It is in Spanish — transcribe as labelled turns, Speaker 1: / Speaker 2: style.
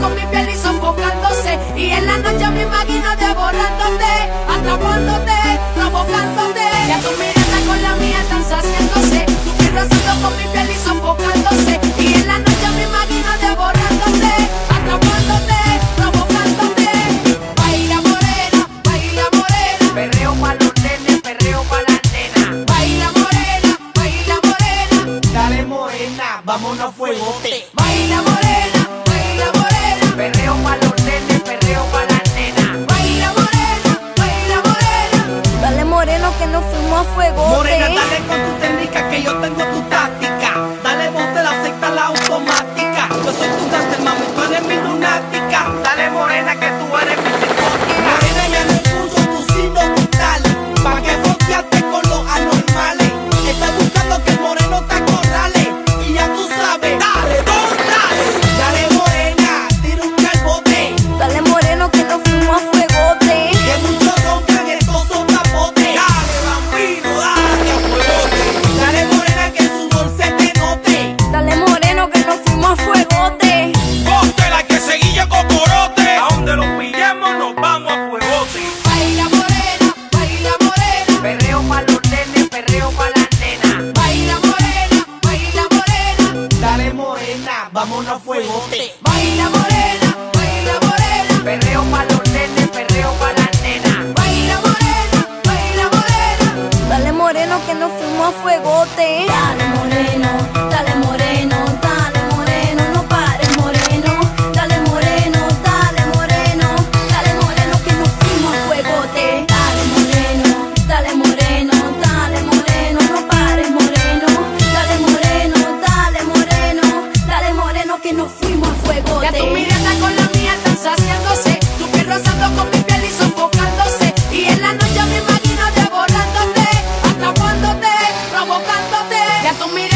Speaker 1: con mi piel y sofocándose. Y en la noche me imagino devorándote, atrapándote, provocándote. Ya tu mirada con la mía están saciándose. Tu piel rozando con mi piel y sofocándose. Y en la noche me imagino devorándote, atrapándote, provocándote. Baila morena, baila morena.
Speaker 2: Perreo pa' los nenes, perreo pa' las nenas.
Speaker 1: Baila morena, baila morena.
Speaker 3: Dale morena, vámonos a fuegote.
Speaker 4: Que nos fuimos a fuego.
Speaker 3: Morena, dale con tu técnica que yo tengo tu táctica. Dale bote la secta, la automática. Yo soy tu dante, mami, tú eres mi lunática.
Speaker 2: Dale morena que tú eres mi
Speaker 3: moreno que no fumó a fuegote. Dale moreno, dale moreno, dale moreno, no pares moreno. Dale moreno, dale moreno,
Speaker 4: dale moreno que no fumo a fuegote.
Speaker 3: Dale moreno, dale moreno, dale moreno, no pares moreno. Dale moreno, dale moreno,
Speaker 4: dale moreno que no fuimos a fuegote. Ya tu mirada con la mía tu
Speaker 1: mirada.